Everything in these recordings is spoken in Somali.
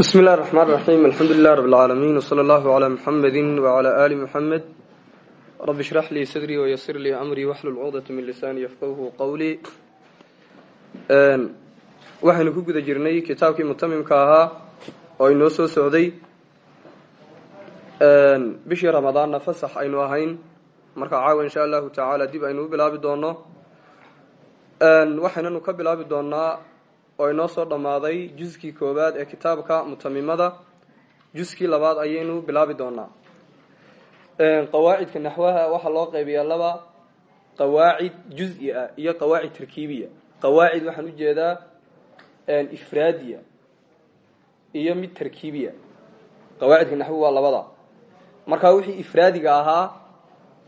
bsm اllahi الرحman الرaحيm alxamdu لlah rb العaalamiin wslى اllah عlى mxamedi وعlى ali mxamed rabi shrax lii sadrii wyasir lii amrii waxlul cqdaة min lisaani yafqahu qowlii waxaynu ku guda jirnay kitaabkii mutamimka ahaa oo inoo soo socday bishii ramadaanna fasax aynu ahayn marka caawa insha allahu tacaala dib aynu u bilaabi doono waxaynanu ka bilaabi doonaa oo inoo soo dhammaaday juskii koowaad ee kitaabka mutamimada. Juskii labaad ayaynu bilaabi doonaa. Qawaacidka naxwaha waxaa loo qaybiyaa laba qawaacid juz-i ah iyo qawaacid tarkiibiya. Qawaacid waxaan u jeedaa ifraadiya iyo mid tarkiibiya. Qawaacidka naxwu waa labada. Markaa wixii ifraadiga ahaa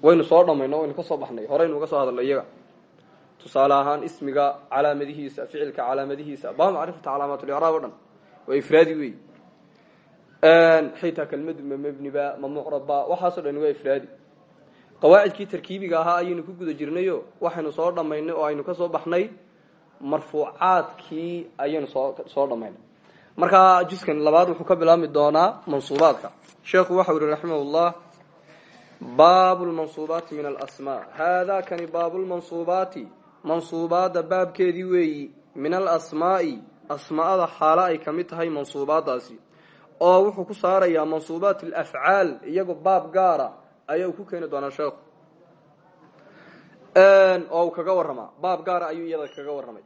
waynu soo dhamayno waynu ka soo baxnay horeynu uga soo hadalnay iyaga tusaale ahaan ismiga calaamadihiisa ficilka calaamadihiisa baa macrifata calaamaatlicraab o dhan waa ifraadi wey xitaa kelmadu ma mebniba ma mucrabba waxaaso dhan waa ifraadi. Qawaacidkii tarkiibiga ahaa ayaynu ku guda jirnayo waxaynu soo dhamaynay oo aynu ka soo baxnay marfuucaadkii ayaynu soo soo dhamaynay markaa juskan labaad wuxuu ka bilaabmi doonaa mansuubaadka. Sheekhu waxau yihi raximah llah baabu lmansuubaati min alasmaa. Haadaa kani baabulmansuubaati mansuubaada baabkeedii weeyi min alasmaa'i asmaa'ada xaalo ay ka mid tahay mansuubaadaasi oo wuxuu ku saarayaa mansuubaat alafcaal iyagoo baab gaara ayaa uu ku keeni doonaa sheekhu oo uu kaga warramaa baab gaara ayuu iyada kaga warramay.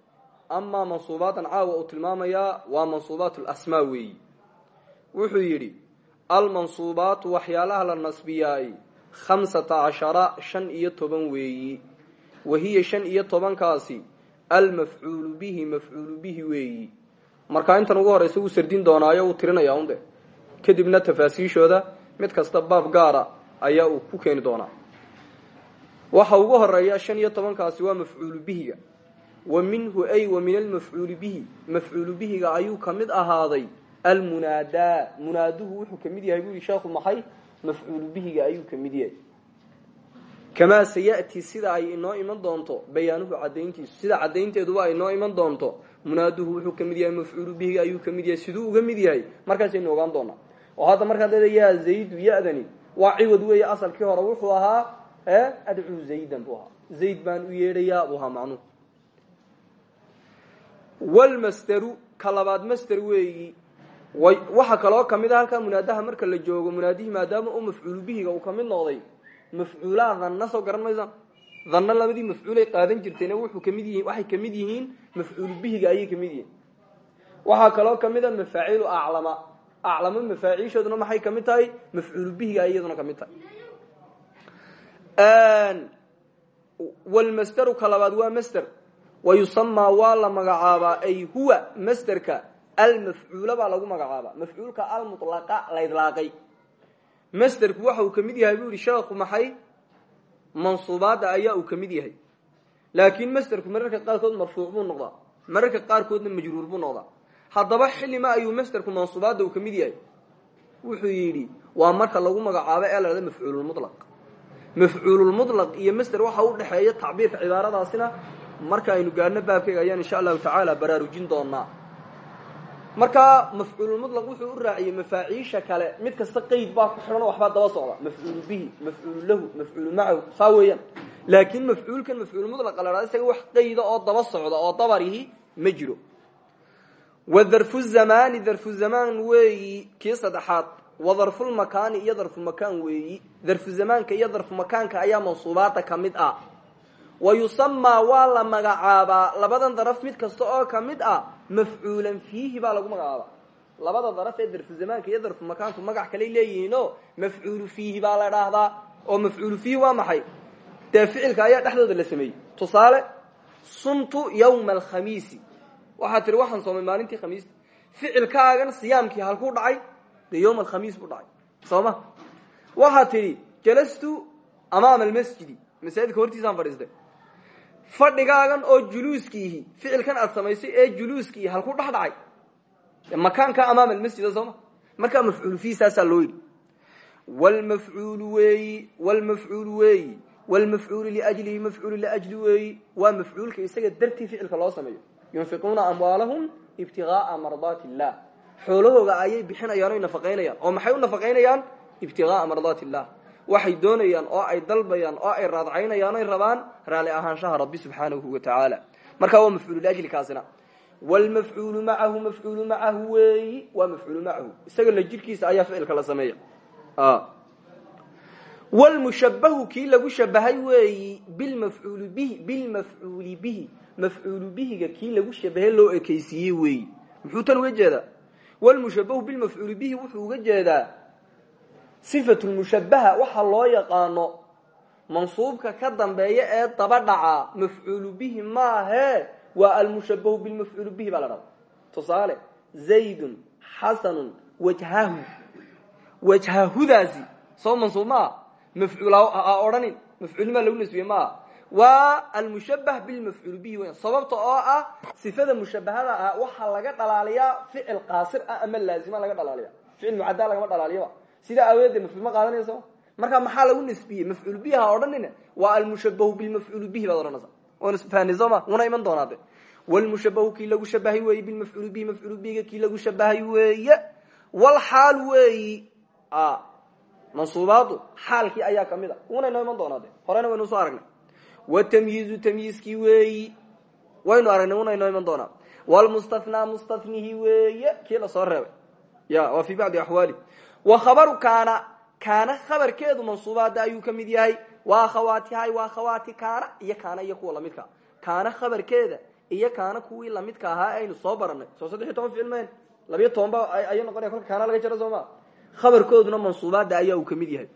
Amaa mansuubaadan caawa uu tilmaamayaa waa mansuubaat alasmaa weeyi. Wuxuu yidhi almansuubaatu waxyaalaha la nasbiyaay khamsata cashara shan iyo toban weeyi wahiya shan iyo tobankaasi almafcuulu bihi mafcuulu bihi weeyi. Markaa intan ugu horeysa wuu sardin doonaayo wuu tirinaya unde. Kadibna tafaasiishooda mid kasta baab gaara ayaa uu ku keeni doonaa. Waxa ugu horreeya shan iyo tobankaasi waa mafcuulu bihiga. Wa minhu ay wa min almafcuuli bihi. Mafcuulu bihiga ayuu ka mid ahaaday almunaadaa. Munaaduhu wuxuu ka mid yahay bu yihi sheekhu maxay. Mafcuulu bihiga ayuu ka mid yahay kamaa sayati sida ay inoo iman doonto bayaanuhu cadayntiisu sida cadaynteeduba ay inoo iman doonto munaaduhu wuxuu ka mid yahay mafcuulu bihiga ayuu ka mid yahay siduu uga mid yahay markaasaynu ogaan doonaa oo hadda markaad leeda yaa zaydu yadani waa ciwad weeye asalkii hore wuxuu ahaa adcuu zaydan buu zayd baan u yeedhayaa buu ahaa macnuhu walmasderu ka labaad masder weeyi waxaa kaloo ka mid a halkaa munaadaha marka la joogo munaadihii maadaama u mafcuulu bihiga uu ka mid noqday mafcuulaa dhanna soo garan maysa dhanna labadii mafcuulay qaadan jirtayna wuxuu ka mid yihiin waxay ka mid yihiin mafcuulu bihiga ayay ka mid yihiin. Waxaa kaloo ka mid a mafaaciilu aclama. Aclamo mafaaciishooduna maxay ka mid tahay? Mafcuulu bihiga ay iyaduna ka mid tahay. Walmasderu ka labaad waa masder wa yusamaa waa la magacaabaa. Ay huwa masderka almafcuula baa lagu magacaabaa. Mafcuulka almulaqa la idlaaqay masderku waxa uu ka mid yahay buu yihi sheekhu maxay mansuubaadda ayaa uu ka mid yahay? Laakiin masderku mararka qaarkood marfuuc buu noqdaa mararka qaarkoodna majruur buu noqdaa. Haddaba xilima ayuu masderku mansuubaadda uu ka mid yahay. Wuxuu yidhi waa marka lagu magacaabo ee la hahda mafcuululmulaq mafcuululmulaq iyo masder waxa u dhexeeya tacbiirka cibaaradaasina marka aynu gaadhno baabkeyga ayaan insha allahu tacaala baraarujin doonaa markaa mafcuululmulaq wuxuu u raaciyey mafaaciisha kale mid kasta qeyd baa ku xidhan waxbaa daba socda. Mafcuulu bihi mafcuulu lahu mafcuulu macahu saa weeyaan. Laakiin mafcuulkan mafcuulmulaqa la hahda isaga wax qeyda oo daba socda oo dabarihi ma jiro. Wa darfu zamaani darfu zamaan weeyi kii saddexaad wa darfulmakaani iyo darfumakaan weeyi. Darfu zamaanka iyo darfu makaanka ayaa mansuubaada ka mid ah wa yusamaa waa la magacaabaa. Labadan daraf mid kasta oo ka mid ah mafcuulan fiihi baa lagu magacaabaa. Labada daraf ee darfu zamaanka iyo darfu makaanku magac kaley leeyihiino mafcuulu fiihi baa la dhaahdaa oo mafcuulu fiihi waa maxay? Dee ficilka ayaa dhexdooda la sameeyey. Tusaale sumtu yawma alkhamiisi. Waxaad tihi waxaan soomay maalintii khamiista ficilkaagan siyaamkii halkuu dhacay dee yowma alkhamiis buu dhacay. Soo ma waxaad tidhi jalastu amaama almasjidi. Masaajidka hortiisaan fadhigaagan oo juluuskiihi ficilkan aad samaysay ee juluuskiihi halkuu dhex dhacay. Makaanka amaama almasjida sooma markaa mafcuulu fiihi saasaa loo yidhi. Wlmafcuulu weeyi wlmafcuulu weeyi wlmafcuulu liajlihi mafcuulu liajli weeyi waa mafcuulka isaga dartii ficilka loo sameeyo. Yunfiquuna amwaalahum ibtigaaa mardaati illah xoolahooga ayay bixinayaan oy nafaqaynayaan oo maxay u nafaqaynayaan ibtigaaa mardaati illah waxay doonayaan oo ay dalbayaan oo ay raadcaynayaan oy rabaan raali ahaanshaha rabbi subxaanahu wa tacaala markaa waa mafcuulu liajli kaasina wlmafcuulu macahu mafcuulu macahu weeyi waa mafcuulu macahu isaga la jirkiisa ayaa ficilka la sameeya. Wlmushabahu kii lagu shabahay weeyi bilmafcuuli bihi bilmafcuuli bihi. Mafcuulu bihiga kii lagu shabahay loo ekeysiiyey weeyi. Muxuu tan uga jeedaa? Wlmushabahu bilmafcuuli bihi wuxuu uga jeedaa sifatu lmushabaha waxa loo yaqaano mansuubka ka dambeeya ee daba dhaca mafcuulu bihi maahe waa almushabahu bilmafcuulu bihi baa la dhahda tusaale zaydun xasanun wajhahu wajhahudaasi soo mansuub maaha? Mafcuul ha odhanin lagu nasbiye maaha? Waa almushabah bilmafcuul bihi weyan sababta oo ah sifada mushabahada ah waxaa laga dhalaaliyaa ficil qaasir ah ama laazima laga dhalaaliya ficil mucaddaa lagama dhalaaliyaba sidaa aawadeed mafcuul ma qaadanayso? Marka maxaa lagu nisbiyey? Mafcuul bihi ha odhanina waa almushabahu bilmafcuul bihi baad odhanaysa. Waanfahnisoma una iman doonaade wlmushabahu kii lagu shabahay weeye bilmafcuul bihi mafcuul bihiga kii lagu shabahay weeye. Walxaal weeyi mansuubaadu xaalkii ayaa ka mid a. Una iman doonaade horena waynu soo aragnay. Watamyiizu tamyiizkii weeyi waynu aragnay una inoo iman doonaa wlmustathnaa mustathnihi weeye kii la soo reebay. Ya waa fi bacdi axwaali wa khabaru kaana kaana khabarkeedu mansuubaada ayuu ka mid yahay. Waa akhawaatihay waa akhawaati kaana iyo kaana iyo kuwa lamidka kaana khabarkeeda iyo kaana kuwii lamidka ahaa aynu soo baranay soo saddex toban ficil mayn. Labiyo toban ba ayay noqonaya kolka kaana laga jaro soo ma? Khabarkooduna mansuubaada ayaa uu ka yahay.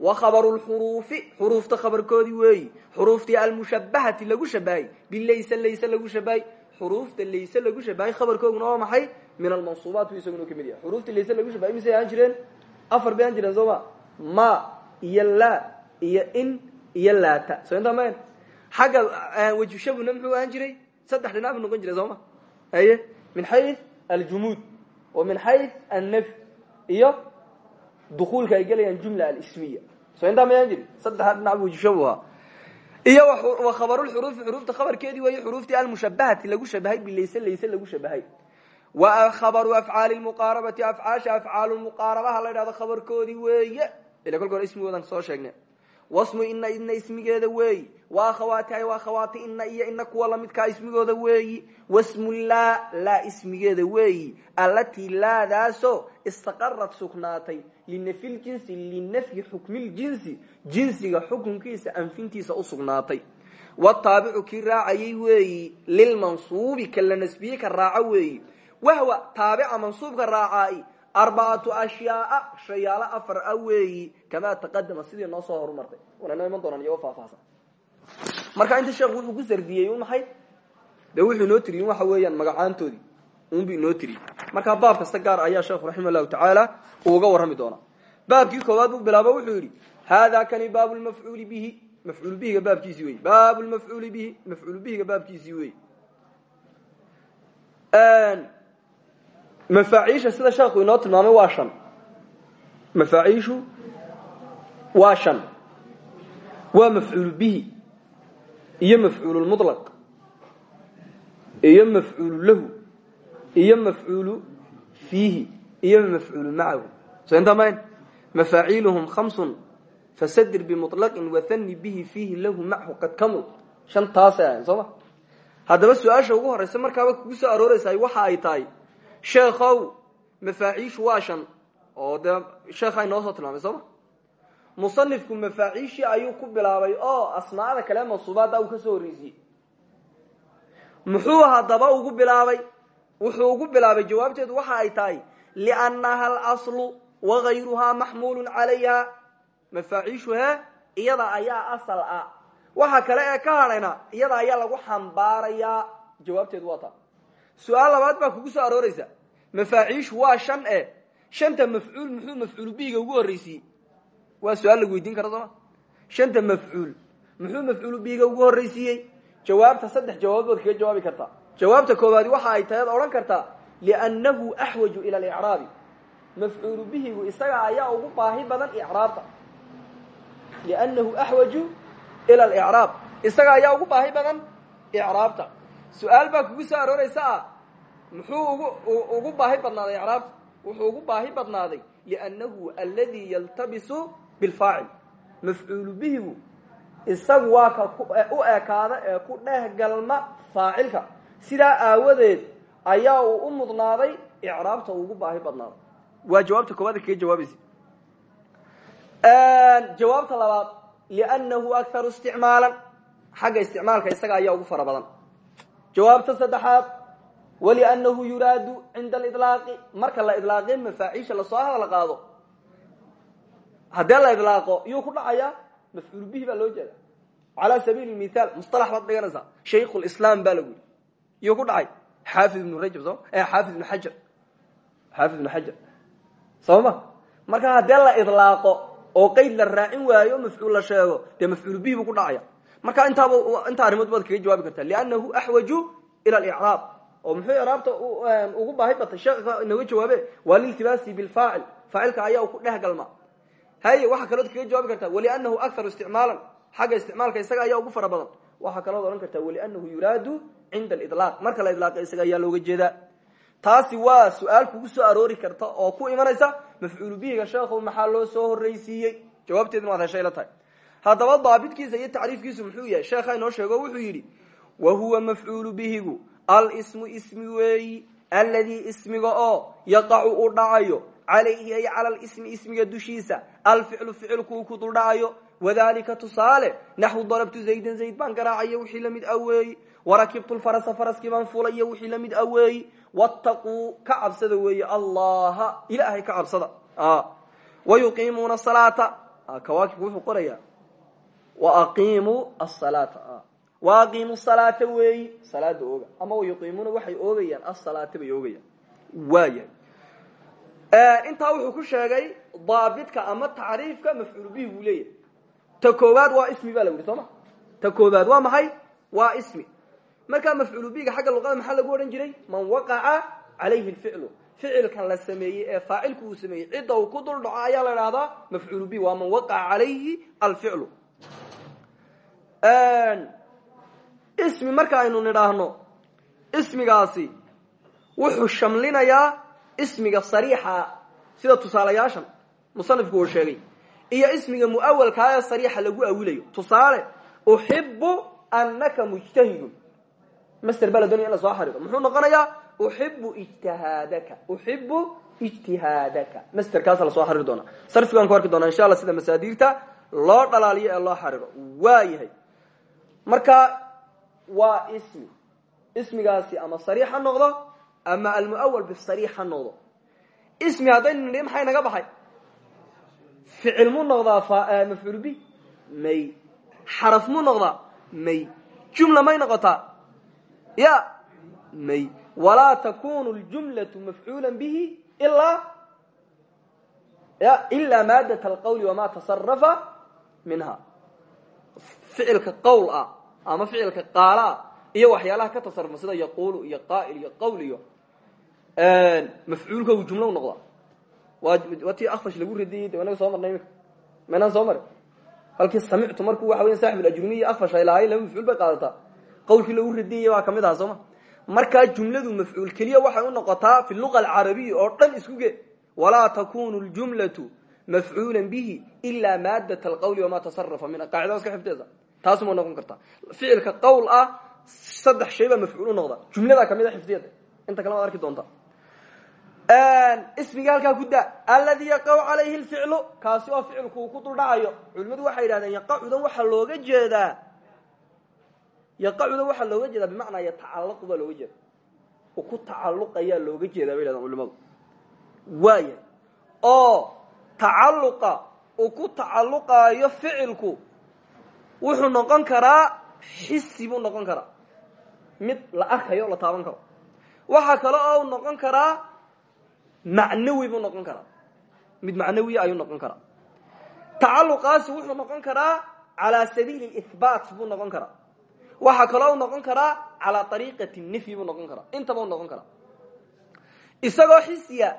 Wa khabaru lxuruufi xuruufta khabarkoodii weeyi. Xuruuftii almushabahati lagu shabahay bilayse layse lagu shabahay xuruufta layse lagu shabahay khabarkooduna waa maxay min almansuubaat bu isaguna ka mid yahay xuruuftii layse lagu shabahay misay ahaan jireen afar bay ahaan jireen soo ma ma iyo la iyo in iyo laata soo intaa mayn xagga wajushabuna muxuu ahaan jiray saddex dhinac bu noqon jiray soo ma haye min xayu aljumuud wa min xayu annafy iyo dukuulka ay gelayaan jumla alismiya soo intaa mayaan jiri saddexdaa dhinac bu wajushabu ahaa iyo wa khabarulxuruufi xuruufta khabarkeedii weeye xuruuftii almushabahati lagu shabahay bilayse layse lagu shabahay wa khabaru afcaali lmuqaarabati afcaasha afcaalu muqaarabaha la dhahdo khabarkoodii weeye ila kolka hore ismigoodan soo sheegnay wasmu ina ina ismigeeda weeyi wa akhawaatiha wa akhawaati ina iyo ina kuwa lamidkaa ismigooda weeyi wasmu laa laa ismigeeda weeyi allatii laadaasoo istaqarad sugnaatay linafyi ljinsi linafyi xukmiljinsi jinsiga xukunkiisa anfintiisa usugnaatay wataabicu kii raacayay weeyi lilmansuubi ka la nasbiye ka raaco weeyi wahwa taabica mansuubka raacaay arbacatu ashyaaa shayaalo afar a weeyi kamaa taqadama sidii noo soo horumartay wana noo iman doonaan iyagoo faahfaahsan marka inta sheekhu wuxuu ku sardiyey un maxay dee wuxuu inoo tiriyin waxa weeyaan magacaantoodii unbu inoo tiriyey markaa baab kasta gaar ayaa sheekhu raxima allahu tacaala uu uga warrami doonaa baabkii koowaad buu bilaabo wuxuu yidhi hada kani baabu lmafcuuli bihi mafcuul bihiga baabkiisii wey mafaaciisha sida sheekhu inoo tilmaamay waa shan. Mafaaciishu waa shan. Bihi iyo mafcuulu lmuطlaq iyo mafcuulu lahu iyo mafcuulu fiihi iyo mafcuulu macahu. So intaa mayn mafaaciiluhum khamsun fasadir bimuطlaqin wathani bihi fiihi lahu machu qad kamul. Shantaasay ahayn soo ma? Ugu horeysa markaaba kugu soo arooreysaay waxa ay tahay sheekhow mafaaciishu waa shan oo dee sheekha inoo soo tilmaamay sooma musanifku mafaaciishii ayuu ku bilaabay oo asmaada kale mansuubaadda uu ka soo horreysiyey. Muxuu haddaba ugu bilaabay? Wuxuu ugu bilaabay jawaabteedu waxa ay tahay liannaha alaslu wagayruhaa maxmuulun calayha mafaaciishu he iyada ayaa asal ah. Waxa kale ee ka hadhayna iyada ayaa lagu xambaarayaa. Jawaabteedu waa taa su'aal labaad baa kugu soo arooreysa mafaaciishu waa shan e shanta mafcuul muxuu mafcuul bihiga ugu horreysiiyey waa su'aal lagu weydiin kara sooma shanta mafcuul muxuu mafcuul bihiga ugu horreysiiyey jawaabta saddex jawaabood baad kaga jawaabi kartaa jawaabta koowaadi waxa ay tahay ad odhan kartaa liannahu axwaju ila alicraabi mafcuulu bihigu isaga ayaa ugu baahi badan icraabta liannahu axwaju ila alicraab isaga ayaa ugu baahi badan icraabta su'aal baa kugu soo arooreysa ah muxuu ugu ugu baahi badnaaday icraabta wuxuu ugu baahi badnaaday liannahu aladi yaltabisu bilfaacil. Mafcuulu bihigu isagu waa ka u ekaada ee ku dheh galma faacilka. Sidaa aawadeed ayaa uu u mudnaaday icraabta ugu baahi badnaaday. Waa jawaabta koobaad kaga jawaabaysa jawaabta labaad liannahu akharu isticmaalan. Xagga isticmaalka isaga ayaa ugu fara jawaabta saddexaad waliannahu yuraadu cinda aliطlaaqi marka la idlaaqe mafaaciisha la soo hadal qaado. Haddee la idlaaqo iyuu ku dhacayaa mafcuul bihi baa loo jeeda. Calaa sabiili mithaal musطalax baad dhiganaysaa shaykh lislaam baa lagu yidhi iyuu ku dhacay. Xaafid ibnu rajab so xaafid ibnu xajar. Xaafid ibnu xajar. Soo ma? Marka haddee la idlaaqo oo qeyd la raacin waayo mafcuul la sheego dee mafcuul bihi buu ku dhacaya marka intaaba inta arrimood baad kaga jawaabi kartaa liannahu axwaju ila alicraab oo muxuu icraabta ugu baahi batay sheekha inaga jawaabe waa liltibaasi bilfaacil faacilka ayaa ku dheh galma. Haye waxaa kalood kaga jawaabi kartaa waliannahu akharu isticmaalan. Xagga isticmaalka isaga ayaa ugu fara badan. Waxaa kalood odhan kartaa waliannahu yuraadu cinda aliطlaaq marka la idlaaqa isaga ayaa looga jeedaa taasi waa su'aal kugu soo aroori karta oo ku imanaysa mafcuulu bihiga sheekhu maxaa loo soo horreysiiyey jawaabteeduna waad heshay la tahay haddaba daabitkiisa iyo tacriifkiisu muxuu yahay? Sheekha inoo sheego wuxuu yidhi wa huwa mafcuulu bihigu alsmu ismi weeyi alladii ismiga oo yaqacu uu dhacayo calayhi ay cala lismi ismiga dushiisa alficlu ficilku uu ku dul dhacayo wadalika tusaale naxwu darabtu zaydan zayd baan garaacayo wixii la mid aweeyi warakibtu lfarasa faraskii baan fulay iyo wixii la mid aweeyi wattaquu ka cabsada weeye allaha ilaahay ka cabsada. Wayuqiimuuna waaqiimu salaata weeyi salaada ooga ama wayuqiimuuna waxay oogayaan asalaata bay oogayaan waayahay intaa wuxuu ku sheegay daabitka ama tacriifka mafcuul bihi buu leeyahay ta koowaad waa ismi baa la yidhi soo ma ta koowaad waa maxay waa ismi markaa mafcuulu bihiga xagga luqada maxaa lagu odhan jiray man waqaca calayhi lficlu ficilkan la sameeyey ee faacilku uu sameeyey cidda uu ku dul dhaco ayaa la idhahdaa mafcuulu bihi waa man waqaca calayhi alficlu ismi marka aynu nidhaahno. Ismigaasi wuxuu shamlinayaa ismiga sariixa sida tusaalayaashan musanifku uu sheegay. Iyo ismiga muawalkaa ee sariixa lagu awilayo tusaale uxibu anaka mujtahidun. Master baa la doonaya in la soo xariiro. Muxuu noqonayaa uxibu ijtihaadaka. Masterkaasa la soo xariiri sarfigaan ku arki doonaa insha alla sida masaadiirta loo dhalaaliyo ee loo xariiro. Waa yahay marka waa ismi. Ismigaasi ama sariix ha noqdo ama almuawal bisariix ha noqdo. Ismi haddaynu nidhi maxay naga baxay? Ficil mu noqdaa mafcuul bi? May. Xaraf mu noqdaa may. Jumla may noqotaa ya? May. Walaa takunu ljumlatu mafcuula bihi ilaa ya ilaa maadat alqawli wamaa tasarafa minha. Ficilka qowl ah ama ficilka qaala iyo waxyaalaha ka tasarrufa sida yaquulu iyo qaa'il iyo qowl iyo mafcuulka uu jumlo noqdaa waa tii akfash lagu radiyey de inaga soo marnay imika maynaan soo marin halkii samictu markuu waxa weya saaxib alajrumiy akfash ay lahaay laba mafcuul bay qaadataa. Qawlkii lagu radiyaya baa ka mid aha sooma markaa jumladu mafcuul keliya waxay u noqotaa fi luqa alcarabiya oo dhan isku ge walaa takunu ljumlatu mafcuula bihi ilaa maadat alqawli wamaa tasarafa minha qaacida iska xifteeda taasuma noqon kartaa ficilka qowl ah saddex shay baa mafcuul u noqda. Jumladaa ka mid a xifdiyada inta kale waad arki doontaa ismiga halkaa ku da. Alladii yaqacu calayhi lficlu kaasi oo ficilku uu ku duldhacayo culimadu waxay yidhahdeen yaqacudan waxaa looga jeedaa. Yaqacudan waxaa looga jeedaa bimacnaa yatacallaqu baa looga jeeda u ku tacalluqayaa looga jeedaa bay yidhahdeen culimadu. Waaya oo tacalluqa uu ku tacalluqaayo ficilku wuxuu noqon karaa xisi buu noqon karaa. Mid la arkayo la taaban karo. Waxaa kale oo u noqon karaa macnawi buu noqon karaa. Mid macnawiya ayuu noqon karaa. Tacalluqaasi wuxuu noqon karaa calaa sabiili ihbaat buu noqon karaa. Waxaa kaloo u noqon karaa calaa ariiqati nifyi buu noqon karaa. Intaba u noqon karaa. Isagoo xisiya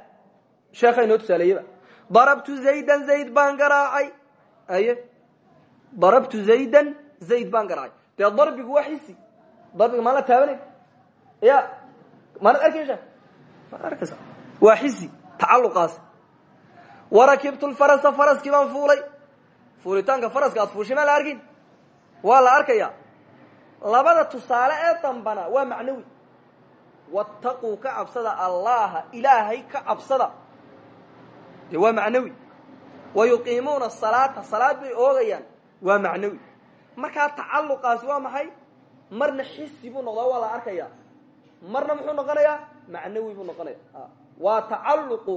sheekha inoo tusaaleeyaba darabtu zaydan zayd baan garaacay. Aye darabtu zaydan zayd baan garaacay dee darbigu waa xisi darbiga maan la taabanay ya maanad arkaysa maad arkaysa waa xisi tacaluqaas warakibtu lfarasa faraskii baan fuulay fuulitaanka faraska aad fuushay maa la arkin waa la arkaya labada tusaale ee dambana waa macnawi wattaquu ka cabsada allaha ilaahay ka cabsada dee waa macnawi wa yuqiimuuna asalaata salaad bay oogayaan waa macnawi. Markaa tacaluqaasi waa maxay? Marna xisi buu noqdaa waa la arkaya marna muxuu noqonayaa? Macnawi buu noqonaya waa tacaluqu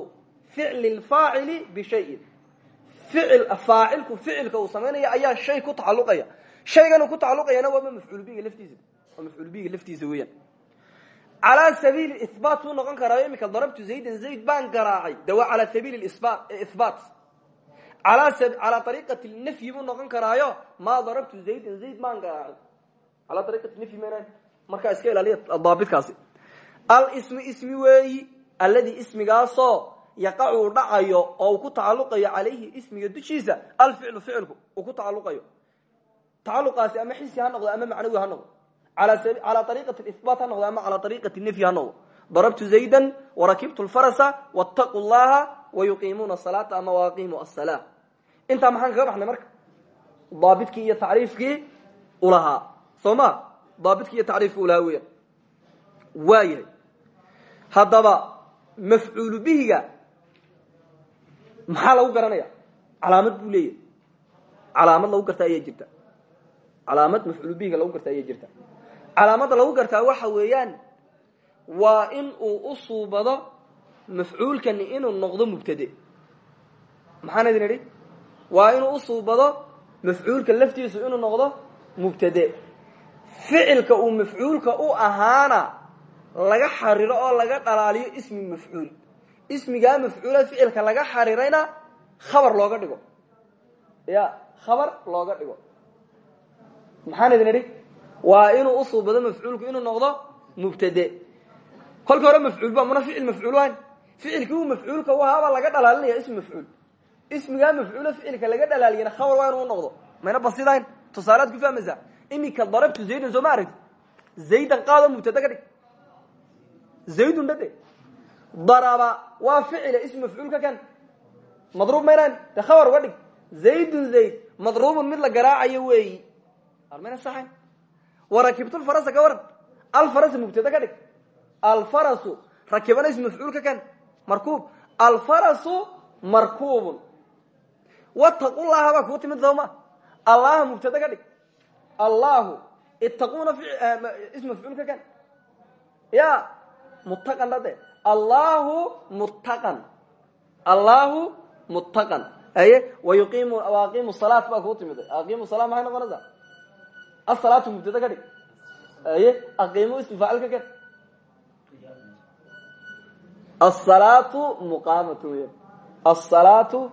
ficli lfaacili bishayin. Ficil faacilku ficilka uu samaynaya ayaa shay ku tacaluqaya shaygan uu ku tacaluqayana waaba mafcuul biga laftiisa. Waa mafcuul biga laftiisa weeyaan. Calaa sabiili ihbaat noqon karaa imika darabtu zaydan zayd baan garaacay. De waa calaa sabiili ihbaat calaa ariiqati nafyi buu noqon karaayo maa darabtu zaydan zayd baan garaacay calaa ariiqati nafyi mn markaa iska ilaaliya daabitkaasi alsmu ismi weeyi alladii ismigaasoo yaqacu dhacayo oo ku tacaluqayo calayhi ismiga dushiisa alficlu ficilku uu ku tacaluqayo tacaluqaasi ama xisi ha noqdo ama macnawi ha noqdo. Calaa ariiqati ihbaat ha noqdo ama calaa ariiqati nafyi ha noqdo. Darabtu zaydan warakibtu lfarasa wattaquu llaha wayuqiimuuna asalaata ama waaqimu asala intaa maxaan kaga baxnay marka? Daabidkii iyo tacriifkii ulahaa soo ma? Daabidkii iyo tacriifkii ulahaa weeyaan. Waa yahay. Haddaba mafcuulu bihiga maxaa lagu garanaya? Calaamad buu leeyahay. Calaamad lagu garta ayaa jirta. Calaamad mafcuulu bihiga lagu garta ayaa jirta. Calaamadda lagu gartaa waxa weeyaan waa in uu u suubado inuu noqdo mubtade. Maxaan idin idhi waa inuu usuubado mafcuulka laftiisu inuu noqdo mubtade. Ficilka uu mafcuulka u ahaana laga xariro oo laga dhalaaliyo ismi mafcuul. Ismigaa mafcuula ficilka laga xarirayna khabar looga dhigo. Ya khabar looga dhigo. Maxaan idin idhi? Waa inuu usuubado mafcuulku inuu noqdo mubtade. Kolka hore mafcuul ba muna ficil mafcuul ahayn ficilkii uu mafcuulka u ahaabaa laga dhalaalinaya ismi mafcuul ismigaa mafcuula ficilka laga dhalaaliyana khabar waa inuu noqdo. Mayna basidayn? Tusaalead ku fahmaysaa. Imika darabtu zaydan soo ma aragti zaydan qaado mubtada ka dhig. Zaydun dhade daraba waa ficila ismi mafcuulka kan. Madruub maynan de khabar uga dhig. Zaydun zayd madruubun mid la garaacayo weeyi mayna saxayn warakibtulfarasa ka waran. Alfarasa mubtada ka dhig. Alfarasu wattaqullaha baa kuu timid sooma mubtada ka dhig. Allahu ittaquuna ismi mafcuulka kan. Ya muttaqan dhade allahu muttaqan. Allahu muttaqan. Aye wayuqimu waaqimu salaat baa kuu timid. Aqimu sala maxay noqonaysaa? Asalaatu mubtada ka dhig. Aqimu ismi faacilka kan. Asalaatu muqaamatu weya asalaatu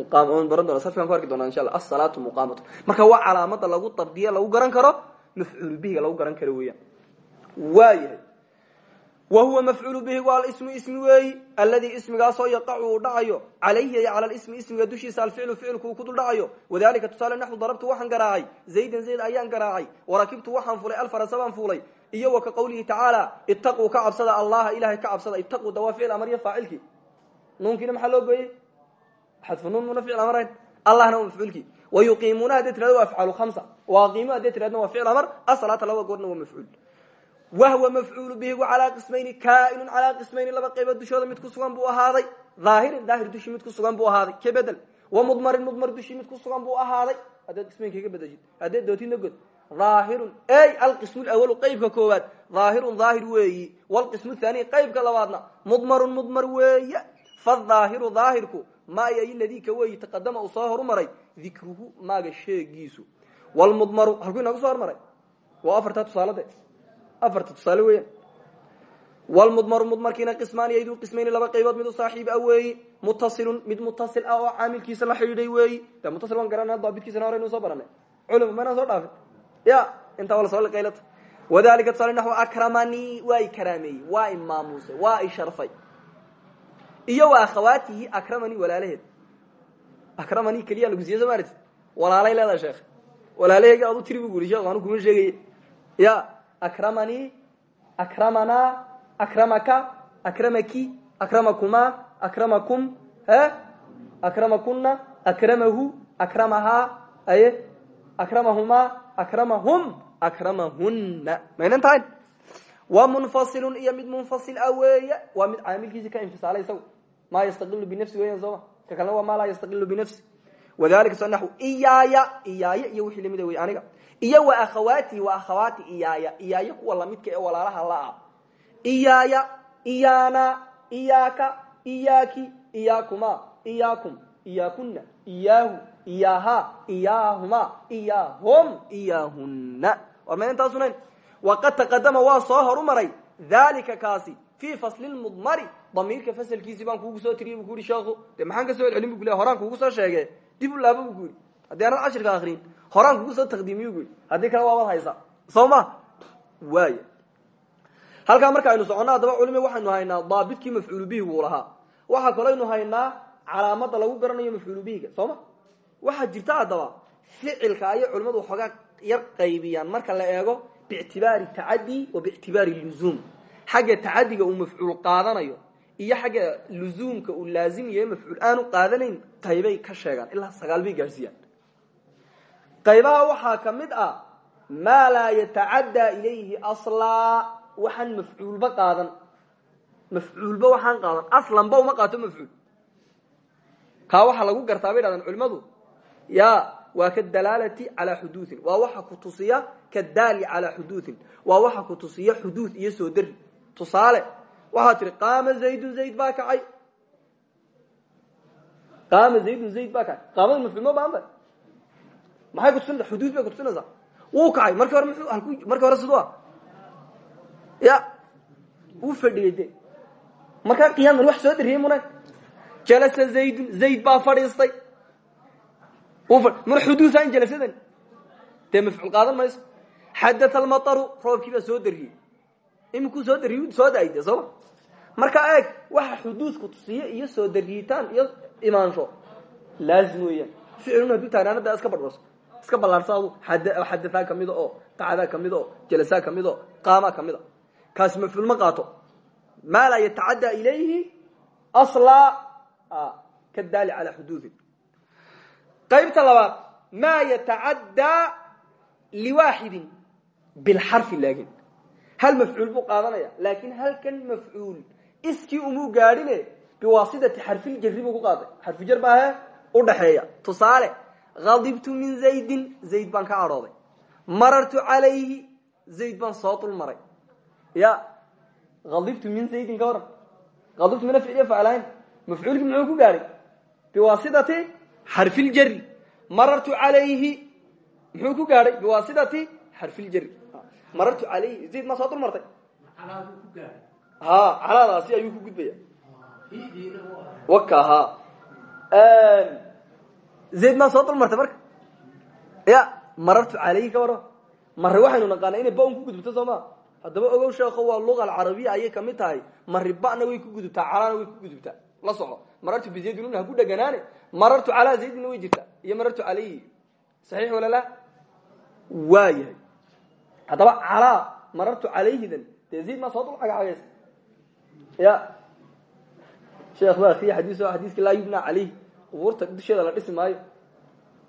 muqaam baran doona safkaan ku arki doonaa insha allah asalaatu muqaamatu marka waa calaamada lagu dabdiye lagu garan karo mafcuul bihiga lagu garan karo weeyaan. Waa yahay wa huwa mafcuulu bihi waa alismu ismi weeyi alladii ismigaasoo yaqacu uu dhacayo calayhi ay cala lismi ismiga dushiisa alficlu ficilku uu ku dul dhacayo. Wadalika tusaale naxu darabtu waxaan garaacay zaydan zayd ayaan garaacay warakibtu waxaan fulay alfarasa baan fuulay iyo wa ka qawlihi tacaala itaquu ka cabsada allaha ilahay ka cabsada itaquu da waa ficil amarya faacilkii. Nuunkiina maxaa loo gooyey xadfu nuun muna ficil amarayn allahna waa mafcuulkii wayuqiimuuna hadday tirahdo waa afcaalu khamsa waaqiimu hadday tiradna waa ficil amar asalaata laba goorna waa mafcuul wahwa mafcuulu bihi calaa qismayni kaainun calaa qismayni laba qaybood dushooda mid ku sugan buu ahaaday dhaahirin daahir dushii mid ku sugan buu ahaaday ka bedel wa mudmarin mudmar dushii mid ku sugan buu ahaaday haddaad qismaynka ka bedeshid haddaed dootidna god dhaahirun ey alqismu lawalu qaybka koowaad dhaahirun dhaahir weeyi dhaahirku maay ay ladii ka weeyi taqadama uu soo horumaray dikruhu maaga sheegiisu. Wlmudmaru halkuu inooga soo hormaray? Waa afartaa tusaalade afarta tusaale weeyaan. Wlmudmaru mudmarkiina qismaani aydu qismayni laba qaybood mid u saaxiib a weeyi. Mutasilun mid mutasil ah oo caamilkiisa la xidhiidhay weeyi. De mutasil waan garana daabidkiisana hore inuu soo baranay culum maynaan soo dhaafin. Ya intaa wala soo qaylata. Wadalika tusaale naxu akramanii waa i karaameeyey waa i maamuusay waa iyo wa akhawaatihi akramanii walaalaheed. Akramanii keliya lagu siiyey soo maarti walaalay leedaha sheekh. Walaalaheyga aad u tiri bu guri sheekh anu kuma sheegay ya akramanii akramanaa akramaka akramaki akramakuma akramakum he? Akramakuna akramahu akramahaa aye? Akramahuma akramahum akramahunna. Maynan tahayn wa munfasilun iyo mid munfasil a weeye. Waa mid caamilkiisi ka infisaalay isagu maa yastaqilu binafsi weyan sooma ka kalena waa maa laa yastaqilu binafsi wadalika so naxu iyaaya iyaaya iyo wixii lamida wey aniga. Iyo wa akhawaatihi wa akhawaati iyaaya iyaaya kuwa lamidka ee walaalaha la-a iyaaya iyaana iyaaka iyaaki iyaakuma iyaakum iyaakuna iyaahu iyaha iyaahuma iyaahum iyaahuna war ma waqad taqadama waa soo horumaray. Dalika kaasi fii fasli lmudmari damiirka fasalkiisii baan kuugu soo tiriyay bu ku yihi sheekhu dee maxaan ka soo celcelin bu ku le horaan kuugu soo sheege dib u laabo bu ku yidhi haddii anad cashirka akrin horaan kugu soo taqdiimiyu bu yidhi haddii kale waabad haysa soo ma waaya halkaa marka aynu soconno haddaba culimi waxaynu haynaa daabidkii mafcuulu bihi buu lahaa waxaa kaloo aynu haynaa calaamada lagu garanayo mafcuulu bihiga soo ma waxaa jirta haddaba ficilka ayay culimmadu waxoogaa yar qaybiyaan marka la eego biictibaari tacadi wa biictibaari xagga tacadiga uu mafcuul qaadanayo iyo xagga luzuumka uu laazimiyayo mafcuul aanu qaadanayn qaybay ka sheegaan. Ilaa sagaal bay qaybaha waxaa ka ah maa laa yatacaddaa ilayhi aslaa waxaan mafcuulba qaadan. Mafcuulba waxaan qaadan. Aslanba uma qaato mafcuul. Kaa waxaa lagu gartaa bay dhahdaan culimadu ya waa kadalaalati calaa xuduuin waa waxa ku tusiya kadaali calaa xuduuin waa waxa ku tusiya xuduud iyo soo dari tusaale waxaa tihi qaama zaydun zayd baa kacay. Qaama zaydun zayd baa kacay. Qaamada mafcuul ma baanta maxay kutusinaysa xuduud bay kutusinaysaa wuu kacay. Marki hore mxuu halku marki hore siduu ah. Ya wuu fadhiyey de markaa qiyaaman wax soo dariyey muna jalasa zaydun zayd baa fadhiistay. Mar xuduusan jalasadan. Dee mafcuul qaadan mayso. Xadaa almataru roobkii baa soo dariyey imikuu soo dariy soo da'ay de sooma markaa eeg waxa xuduudku tusiye iyo soo dariyitaan iyo imaansho. Laazim weeyaan. Ficilun hadduu taagnaanada iska badhbarso iska ballaarsaadu xadataa kamida oo qacdaa kamida oo jalasaa kamida oo qaamaa kamida kaasi mafcuul ma qaato. Maa laa yatacaddaa ilayhi aslaa. Kadaali calaa xuduudin. Qaybta labaad maa yatacaddaa liwaaxidin bilxarfi laakin hal mafcuul buu qaadanaya laakin halkan mafcuul iskii umuu gaadhine biwaasidati xarfiljari buu ku qaaday. Xarfijar baahe udhaxeeya tusaale adibtu min zaydin zayd baan ka cadhooday marartu calayhi zayd baan soo dul maray ya adibtu min zaydin ka waran adibtu mina ficliya faclayn mafcuulkii muxuu ku gaadhay? Biwaasidati xarfiljari marartu calayhi muxuu ku gaadhay? Biwaasidati xarfiljari marartu calayhi zayd maa soo dul martay ha calaadaasi ayuu ku gudbaya. Waka ha zayd maa soo dul martay marka? Ya marartu calayhi ka waro mare waxaynu naqaana inay ba'un ku gudubto soo ma? Haddaba ogow sheeko waa luqa alcarabiya ayay ka mid tahay. Mari ba'na way ku gudubtaa calana way ku gudubtaa. La soco. Marartu bizaydin ha ku dheganaane marartu calaa zaydinna way jirtaa. Iyo marartu calayhi saxiix wala la waa yahay haddaba calaa marartu calayhidan dee zayd maa soo dul cagacagaysa ya. Sheekh baa akriya xadiis xadiiska laa yubna calayhi. Qubuurta dusheeda la dhisi maayo.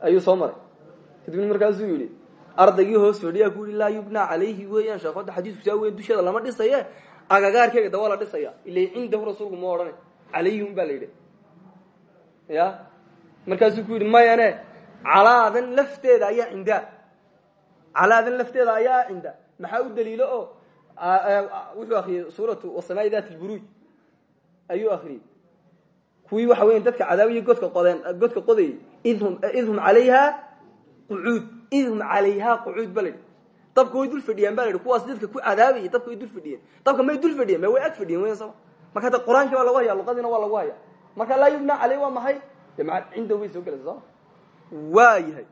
Ayuu soo maray. Kadibna markaasuu yihi ardaygii hoos fadhiyaa ku yihi laa yubna calayhi weeyaan sheekh hadda xadiisku saa weyn dusheeda lama dhisaye agagaarkeega da waa la dhisaya. Ila cindahu rasuulku ma odhanay. Calayhi un baa la yidhi. Ya. Markaasuu ku yidhi mayane calaadan lafteeda ayaa cindaa calaadan lafteeda ayaa cinda maxaa u daliilo oo wuxuu akriyey suuratu wasamaa'i dati lburuuj ayuu akriyey kuwii waxa weya dadka cadaawiya godka qodeen godka qodayay idhum idhum calayha qucuud idhum calayha qucuud ba la yidhi. Dabka way dul fadhiyaan ba la yidhi. Kuwaas dadka ku cadaabayay dabka way dul fadhiyeen. Dabka may dul fadhiyen ma way ag fadhiyen weyan sama marka hadda qur'aankii baa lagu haya luqadiina waa lagu haya marka laa yubna caleyh waa maxay? De maa cinda way soo gelaysa soo waa yahay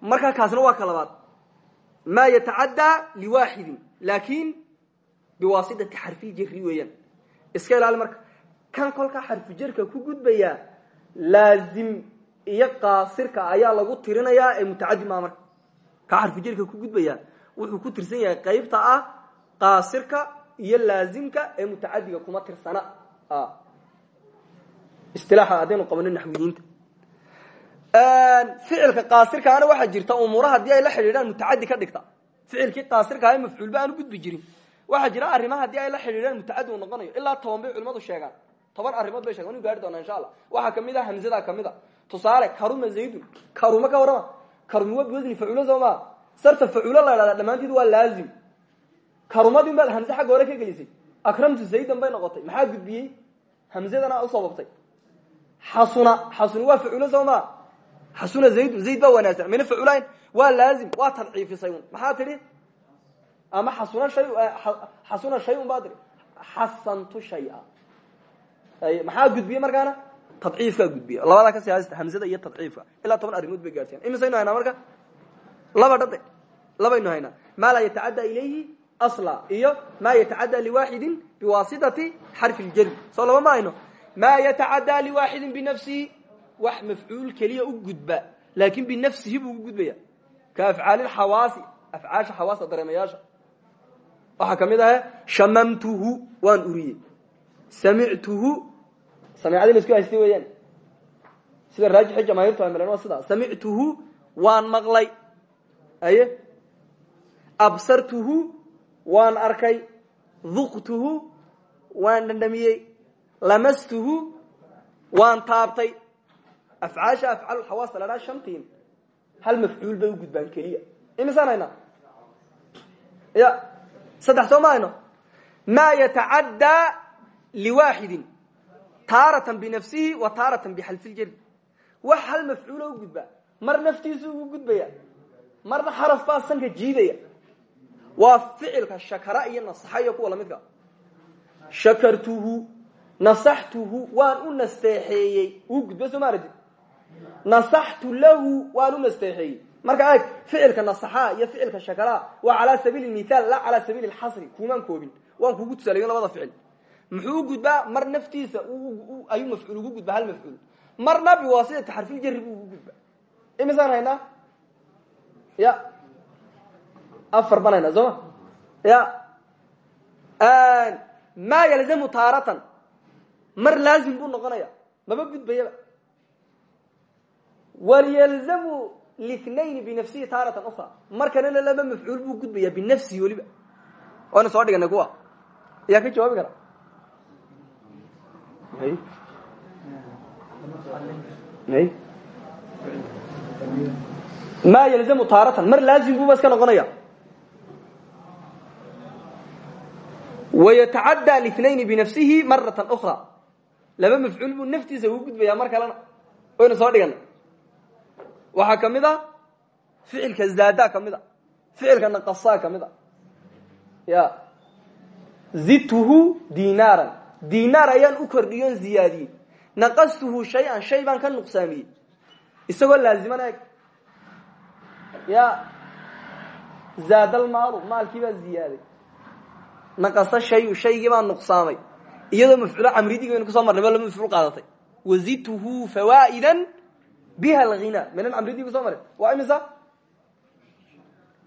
markaa kaasna waa ka labaad maa yatacaddaa liwaaxidin laakin biwaasidati xarfiljari weeyaan. Iska ilaali marka kan kolkaa xarfijarka ku gudbaya laazim iyo qaasirka ayaa lagu tirinayaa ee mutacadi maa marka. Kaa xarfijarka ku gudbaya wuxuu ku tirsan yahay qaybta ah qaasirka iyo laazimka ee mutacadiga kuma tirsana. Istilaaxa haddaynu qabano naxwiyiinta ficilka qaasirkaana waxaa jirta umuura haddii ay la xidhiidhaan mutacadi ka dhigta. Ficilkii qaasirkaha mafcuulba aan gudbi jirin. Waxaa jira arrimaha haddii ay la xidhiidhaan mutacadi noqonayo ilaa toban bay culimadu sheegaan. Toban arrimood bay sheegan inu gaari doonaa insha allah. Waxaa ka mid a hamzada ka mid a tusaale karuma zaydun. Karuma ka warrama. Karuma waa biwasni facuulo soo sarta facuulo la idhahdaa dhammaanteed waa laazim. Karumadin baad hamze xagga hore ka gelisay. Akramtu zaydan bay noqotay. Maxaa gudbiyey? Hamzadana usababtay xasuna xasuna waa facuulo soo xasuna zaydun zayd baa wanaagsan mina facuulayn waa laazim waa tadciifisay un maxaa tidhi ama xasuna shay xasuna shay un baa tihi xasantu shaya maxaa gudbiye markaana tadciifkaa gudbiya labadaa kasi haysta hamzada iyo tadciifka ilaa toban arrimood bay gaarsiyan imisaynu haynaa marka laba dhade labaynu haynaa maa laa yatacadda ilayhi asla iyo maa yatacadda liwaaxidin biwaasitati xarfi ljari soo laba ma hayno maa yatacaddaa liwaaxidin binafsihi wax mafcuul keliya u gudba laakin binafsihi buu ugu gudbaya. Ka afcaali xawaasi afcaasha xawaasta dareemayaasha. Waxaa ka mid ahe shamamtuhu waan uriyey. Samictuhu samicadii la isku haystay weeyaan. Sida raajixi jamaahiirtu ay maleen waa sidaa. Samictuhu waan maqlay. Aye absartuhu waan arkay. Duqtuhu waan dhandhamiyey. Lamastuhu waan taabtay afcaasha afcaal xawaasta la dhaha shantiin hal mafcuul bay u gudbaan keliya imisaan ya saddex soo ma hayno maa yatacaddaa liwaaxidin taaratan binafsihi wa taaratan bixalfiljari wax hal mafcuulo u gudba mar naftiisu ugu gudbaya marna xaraf baa sanka jiidaya waa ficilka shakara iyo nasaxa iyo kuwa lamidka shakartuhu nasaxtuhu waan u nasteexeeyey uu gudba soo nasaxtu lahu waan u nasteexeeyey marka eeg ficilka nasaxa iyo ficilka shakara waa calaa sabiili mithaal laa calaa sabiili lxasri. Kumaan koobin. Waan kugu tusaalayo labada ficil. Muxuu gudbaa? Mar naftiisa ayuu mafcuul ugu gudba hal mafcuul. Marna biwaasitati xarfiljari buu ugu gudba imisaan haynaa ya. Afar ban haynaa soo ma ya maa yalzamu taaratan. Mar laazim buu noqonaya maba gudbayaba walyalzamu lithnayn binafsihi taaratan ukra markanana laba mafcuul buu gudbaya binafsihi weliba waana soo dhiganay kuwa? Ayaa ka jawaabi kara? Ma ylzamu taaratan mar laazim buuba iska noqonaya. Wayatacaddaa linayn binafsihi marata ukra laba mafcuul buu naftiisa ugu gudbaya mar kalena. Waynu soo dhigana waxaa ka mid a ficilka zaada ka mid a ficilka naqasa ka mid a ya. Zidtuhu dinaaran dinaar ayaan u kordhiyon ziyaadiyey naqastuhu shay-an shay baan ka nuqsaamiyey isagoo laazimana eg. Ya. Zaadalmaalu maalkii baa ziyaaday. Naqasa shayu shaygii baa nuqsaamay. Iyadoo mafcuulo camridigi baynu ku soo marnay ba laba mafcuul qaadatay. Wazidtuhu fawaa'idan biha alghina minan camridii ku soo maray waa imisa